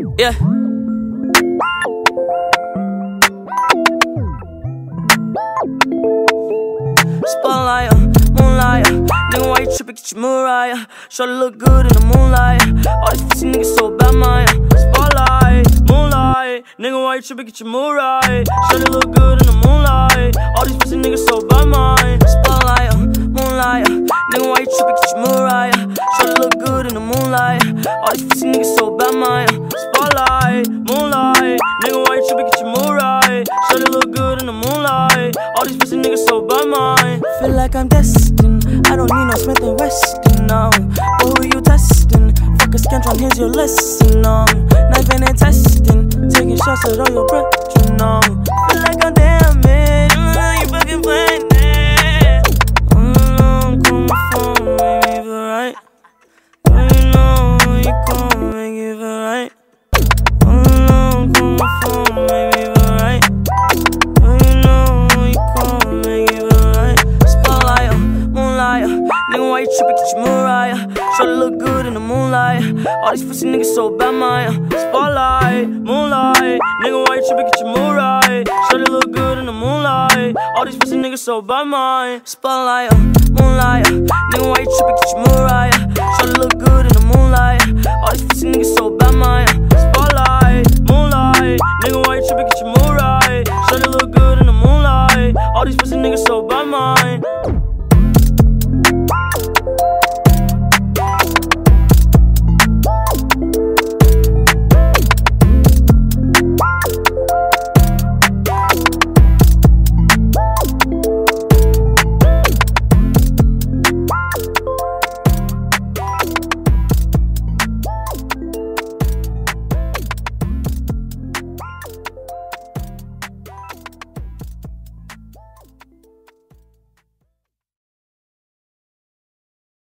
Yeah. Spotlight, moonlight. Nigga, why you tripping? Get your Mariah. Shorty look good in the moonlight. All these pussy niggas so bad, uh, spotlight, moonlight. Nigga, why you tripping? Get your Mariah. Shorty look good in the moonlight. All these pussy niggas so bad, my spotlight, moonlight. Nigga, why you tripping? Get your Mariah. Shorty look good in the moonlight. All these pussy niggas so bad, my spotlight, moonlight. Nigga, why you tripping? Get your Mariah. Shorty look good in the moonlight. All these pussy niggas so bad, mine. Feel like I'm destined. I don't need no Smith and Wesson, no. But who you testing? Fuck a scantron, here's your lesson, no. Knifing and testing. Taking shots at all your brethren, no. Get your Mariah. Shorty look good in the moonlight. All these pussy niggas so bad, my uh, spotlight, moonlight. Nigga, why you? Get your Mariah. Shorty look good in the moonlight. All these pussy niggas so bad, my spotlight, uh, moonlight. uh, Nigga, why you? Get your Mariah. Shorty look good in the moonlight. All these pussy niggas so